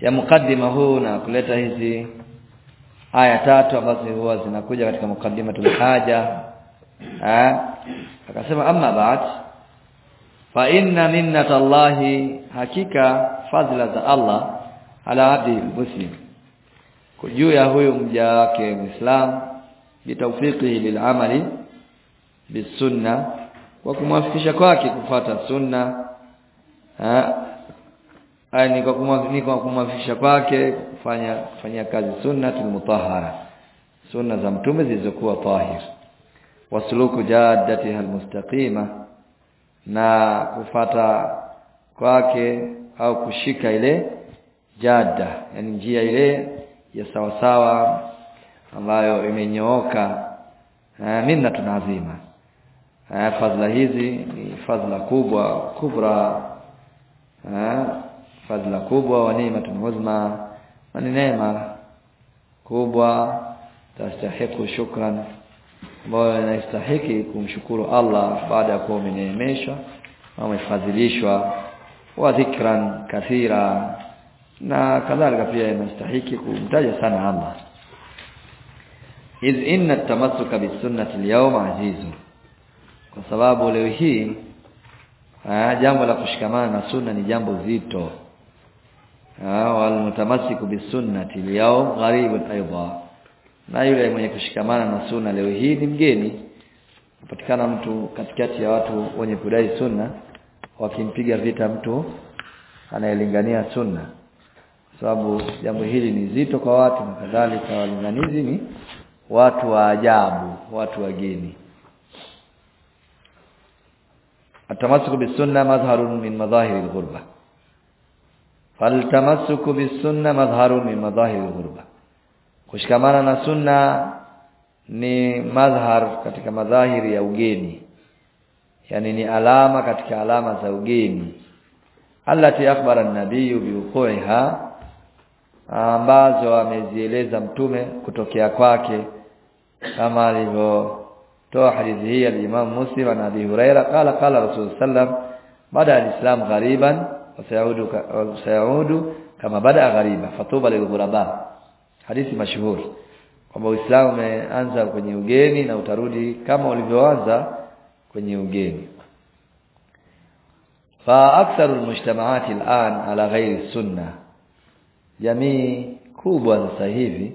Speaker 1: ya mukaddima huna kuleta hizi aya tatu ambazo huwa zinakuja katika mukaddima tulihaja eh akasema amma ba'd fa inna minnatallahi hakika fadhila za Allah ala abdi muslim. Juu ya huyu mja wake muislam bitawfiqihi lil'amali bisunna kwa kumwafikisha kwake kufata sunna ha? Ni kwa kumwafikisha kwake kufanya kufanya kazi sunnatul mutahhara sunna za mtume zilizokuwa tahir. Wasuluku jaddatiha almustaqima na kufata kwake au kushika ile jada yani njia ile ya sawasawa ambayo imenyooka. Minna tunazima fadhila hizi ni fadhila kubwa kubra. Fadhila kubwa wa neema tunazima na ni neema kubwa. Tastahiku shukran ambayo inastahiki kumshukuru Allah baada ya kuwa umeneemeshwa au umefadhilishwa wa dhikran kathira na kadhalika pia inastahiki kumtaja sana Allah iz inna at-tamassuka bis-sunnati al-yawma azizun kwa sababu leo hii jambo la kushikamana na sunna ni jambo zito. Wal mutamassiku bisunnati liyawm gharibun aidha. Na yule mwenye kushikamana na sunna leo hii ni mgeni. Kupatikana mtu katikati ya watu wenye kudai sunna wakimpiga vita mtu anayelingania sunna. Sababu jambo hili ni zito kwa watu na kadhalika walinganizi ni watu wa ajabu watu wageni atamasuku bisunna madharun min madhahiri alghurba. Faltamasuku bisunna madharun min madhahiri alghurba. Kushikamana na sunna ni madhhar katika madhahiri ya ugeni yani ni alama katika alama za ugeni. Allati akhbara an-nabiy biwuqiha ambazo amezieleza mtume kutokea kwake. Kama alivyo toa hadithi hii al-Imam Muslim na Abi Huraira qala qala Rasul sallam bada al-Islam ghariban wa sayaudu wa sayaudu kama bada ghariba fatuba lil-ghuraba hadithi mashuhuri. Kwamba Uislamu umeanza kwenye ugeni na utarudi kama ulivyoanza kwenye ugeni. Fa aktharu almujtamaati alan ala ghairi sunna jamii kubwa sasa hivi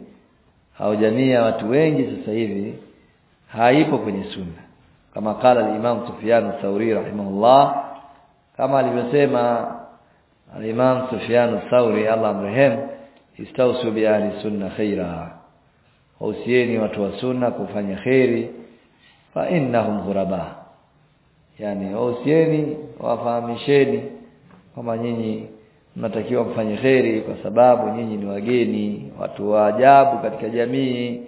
Speaker 1: au jamii ya watu wengi sasa hivi haipo kwenye sunna. Kama kala al-Imam Sufyan al-Thawri rahimahullah kama alivyosema al-Imam Sufyan al-Thawri Allah amrehem istausu bi ahli sunna khaira wausieni watu wa sunna kufanya khairi fa innahum ghuraba yani wausieni wafahamisheni kwamba nyinyi mnatakiwa mfanye kheri kwa sababu nyinyi ni wageni watu wa ajabu katika jamii.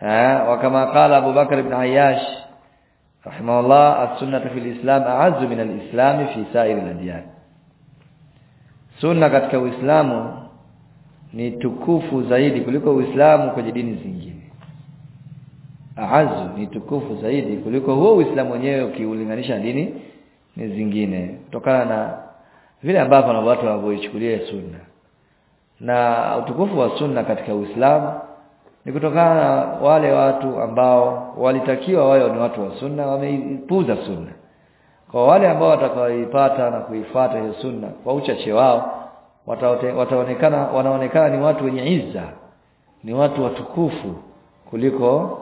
Speaker 1: Ha wakama qala Abu Bakar ibn Ayyash rahimahullah as-sunnah fil islam a'azzu min al-islam fi sa'ir al-adyan. Sunna katika uislamu ni tukufu zaidi kuliko uislamu kwenye dini zingine ahazu ni tukufu zaidi kuliko huo Uislamu wenyewe ukiulinganisha dini ni zingine. Kutokana na vile ambavyo watu wanavyoichukulia sunna. Na utukufu wa sunna katika Uislamu ni kutokana na wale watu ambao walitakiwa wao ni watu wa sunna wameipuza sunna. Kwa wale ambao watakaoipata na kuifuata hiyo sunna kwa uchache wao wataonekana wanaonekana ni watu wenye izza ni watu watukufu kuliko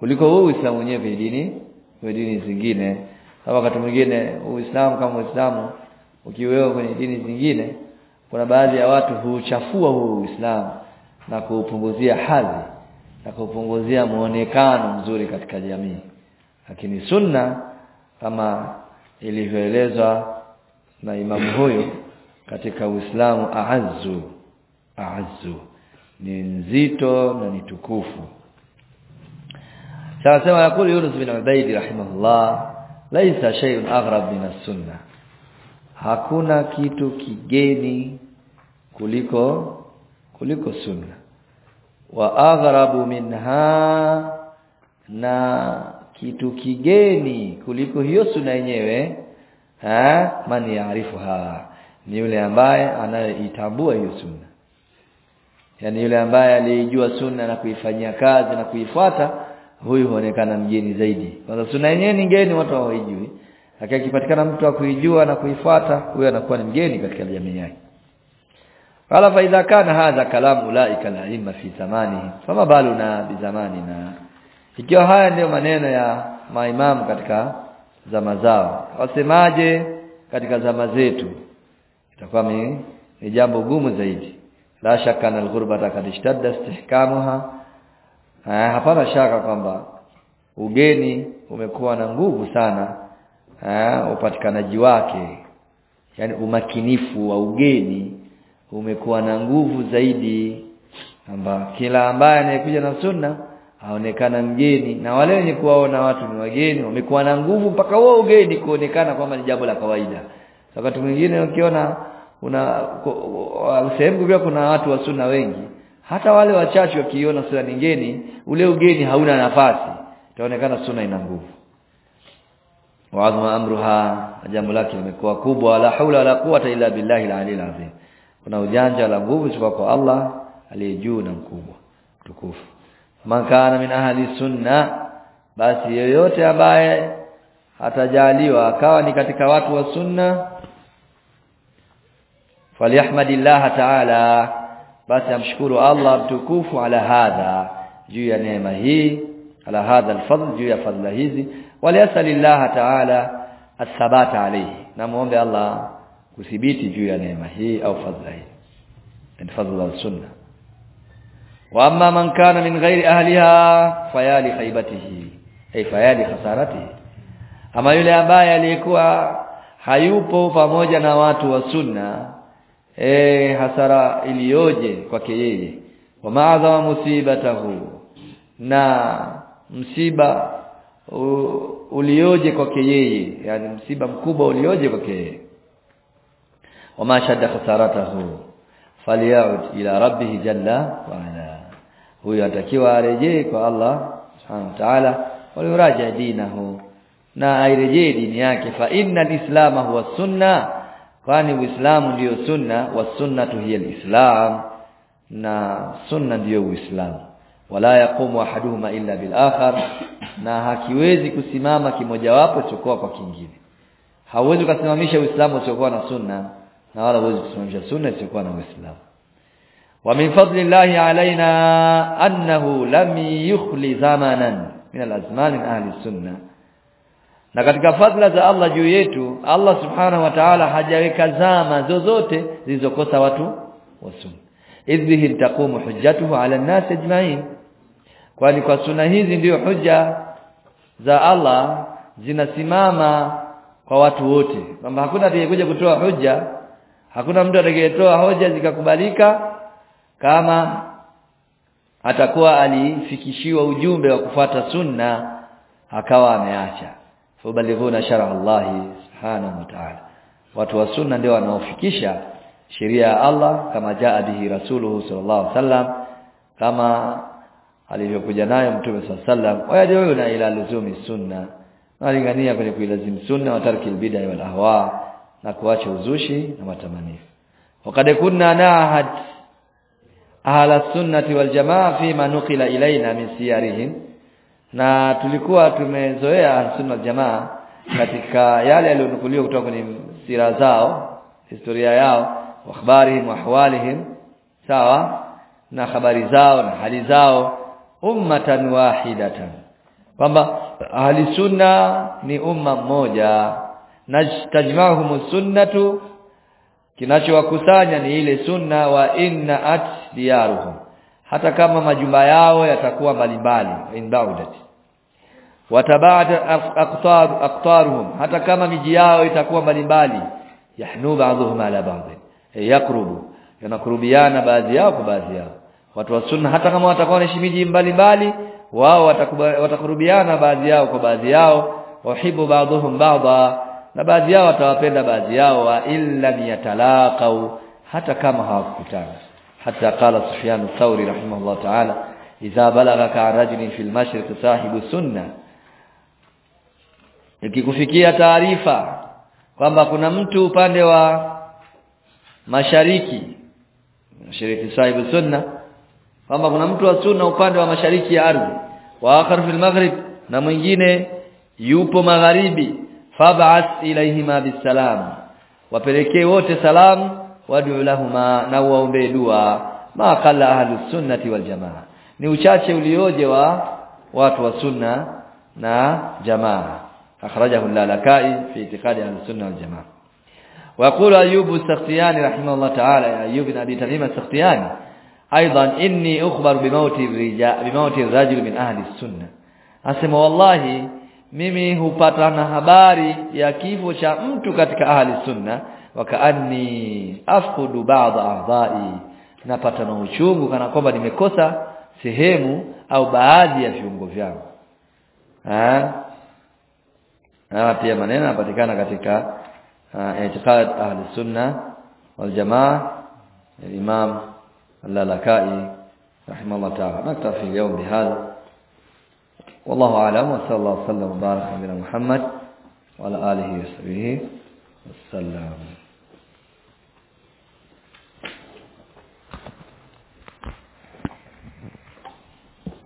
Speaker 1: kuliko huu Uislamu wenyewe dini kwa dini zingine. Kama wakati mwingine Uislamu kama Uislamu ukiwewa kwenye dini zingine kuna baadhi ya watu huchafua huu Uislamu na kuupunguzia hadhi na kuupunguzia muonekano mzuri katika jamii. Lakini sunna kama ilivyoelezwa na imamu huyu katika Uislamu a'azzu a'azzu ni nzito na ni tukufu sawa sema yakuli Yunus bin Ubayd rahimahullah laisa shay'un aghrab min as-sunnah hakuna kitu kigeni kuliko kuliko sunna wa aghrabu minha na kitu kigeni kuliko hiyo sunna yenyewe ha man yaarifuha ni yule ambaye anayeitambua hiyo sunna yani yule ambaye alijua sunna na kuifanyia kazi na kuifuata huyu huonekana mgeni zaidi. Kwanza sunna yenyewe ni ngeni watu hawajui lakini akipatikana mtu wa kuijua na kuifuata huyo anakuwa ni mgeni katika jamii yake. Qala fa idha kana hadha kalamu ulaika la fi zamani fama baluna bi zamanina. Ikiwa haya ndiyo maneno ya maimamu katika zama zao wasemaje katika zama zetu? Itakuwa ni jambo gumu zaidi. La shaka na al-ghurbata kad istihkamuha hapana shaka kwamba ugeni umekuwa na nguvu sana eh upatikanaji wake yani umakinifu wa ugeni umekuwa na nguvu zaidi kwamba kila ambaye anayekuja na sunna aonekana mgeni na wale wenye kuwaona watu ni wageni wamekuwa na nguvu mpaka wao ugeni kuonekana kwamba ni jambo la kawaida. Wakati mwingine ukiona una sehemu kuna watu wa sunna wengi hata wale wachache wakiona sura nyingine ule ugeni hauna nafasi. Itaonekana sunna ina nguvu. Wa amruha jambo lake limekuwa kubwa. La haula wala quwata illa billahi al-ali azim kuna ujanja la nguvu kutoka kwa Allah aliye juu na mkubwa. Tukufu. Makana min ahli sunna basi yoyote ambaye atajaliwa akawa ni katika watu wa sunna falyahmadillah ta'ala basi amshukuru Allah mtukufu ala hadha juu ya neema hii ala hadha alfadl juu ya fadla hizi. Waliasalillah ta'ala athabata alayhi. Na muombe Allah kuthibiti juu ya neema hii au fadla hii. Ni fadla sunna. Wa amma man kana min ghairi ahliha fayali haibatihi ay fayali khasaratihi. Ama yule ambaye aliyekuwa hayupo pamoja na watu wa sunna eh hasara iliyoje kwake yeye. Wa ma'adha musibatahu. Na msiba ulioje kwake yeye. Yani msiba mkubwa ulioje kwake yeye. Wa mashadda khasaratahu. Falyaud ila rabbih jalla wa ala. Huyo atakiwa arejee kwa Allah subhanahu wa ta'ala. Waliraja dinahu. Na airejee dini yake. Fa innal islama huwa sunna kwani uislamu ndiyo sunna wa sunnatu hiya alislam na sunna ndiyo uislamu. Wala yaqumu ahaduhuma illa bil akhar na hakiwezi kusimama kimojawapo chokoa kwa kingine. Hauwezi kusimamisha uislamu usiokuwa na sunna na wala huwezi kusimamisha sunna isiyokuwa na uislamu. Wa min fadlillahi alaina annahu lam yukhli zamanan min alazman ahli sunna na katika fadla za Allah juu yetu Allah subhanahu wa ta'ala hajaweka zama zozote zilizokosa watu wa sunna. Idhihi taqumu hujjatuhu ala an-nas ajma'in. Kwani kwa sunna hizi ndiyo hujja za Allah zinasimama kwa watu wote. Kwamba hakuna atakayekuja kutoa hujja hakuna mtu atakayetoa hoja zikakubalika kama atakuwa alifikishiwa ujumbe wa kufata sunna akawa ameacha fubalighuna shar'a Allah subhanahu wa ta'ala. Watu wa sunna ndio wanaofikisha sheria ya Allah kama jaa bihi rasuluhu sallallahu alaihi wasallam kama alivyokuja nayo mtume sallallahu alaihi wasallam wayaduna ila luzumi sunna. Nalingania kwenye kuilazimu sunna wa tarki albid'a wal ahwa na kuacha uzushi na matamanifu. Wakad kunna nahad ahla sunnati wal jamaa fi ma nuqila ilaina min siyarihim na tulikuwa tumezoea sunna wal jamaa katika yale yaliyonukuliwa kutoka kwenye sira zao historia yao wa habari wa ahwalihim sawa? Na habari zao na hali zao ummatan wahidatan. Kwamba ahli sunna ni umma mmoja. Najtajma'uhum sunnatu kinachowakusanya ni ile sunna wa inna at diyaruhum hata kama majumba yao yatakuwa mbalimbali in baudat watabada aqtar aqtaruhum hata kama miji yao itakuwa mbalimbali yahnu ba'dhum ala ba'd yaqrubu yanakurubiana baadhi yao kwa baadhi yao. Watu wa sunna hata kama watakuwa wanaishi miji mbalimbali wao watakurubiana baadhi yao kwa baadhi yao wahibu ba'dhum ba'dha na baadhi yao watawapenda baadhi yao illa yatalaqau hata kama hawakutana hata قال سفيان الثوري رحمه الله تعالى idha بلغك رجل في المشرق صاحب sunna ikikufikia taarifa kwamba kuna mtu upande wa mashariki mashariki sahibu sunna kwamba kuna mtu wa sunna upande wa mashariki ya ardhi wa akhar fil maghrib na mwingine yupo magharibi fab'ath ilayhima bisalam wapelekee wote salamu wad'u lahuma na waombe dua ma qala ahlus sunnati wal jamaa ni uchache ulioje wa watu wa sunna na jamaa akhrajahu al-lalakai fi i'tiqadi ahlus sunna wal jamaa ويقول أيوب السختياني رحمه الله تعالى أيوب بن أبي تميم السختياني أيضا إني أخبر بموت بموت الرجل من أهل السنة أسمى والله mimi hupata na habari ya kifo cha mtu katika ahli sunna wakaanni afqudu ba'd a'dha'i napata na uchungu kana kwamba nimekosa sehemu au baadhi ya viungo vyangu eh na pia maneno yanapatikana katika i'tiqad ahli sunna wal jamaa الإمام اللالكائي رحمه الله تعالى نكتفي اليوم بهذا والله أعلم وصلى الله وسلم وبارك على محمد وعلى آله وصحبه وسلم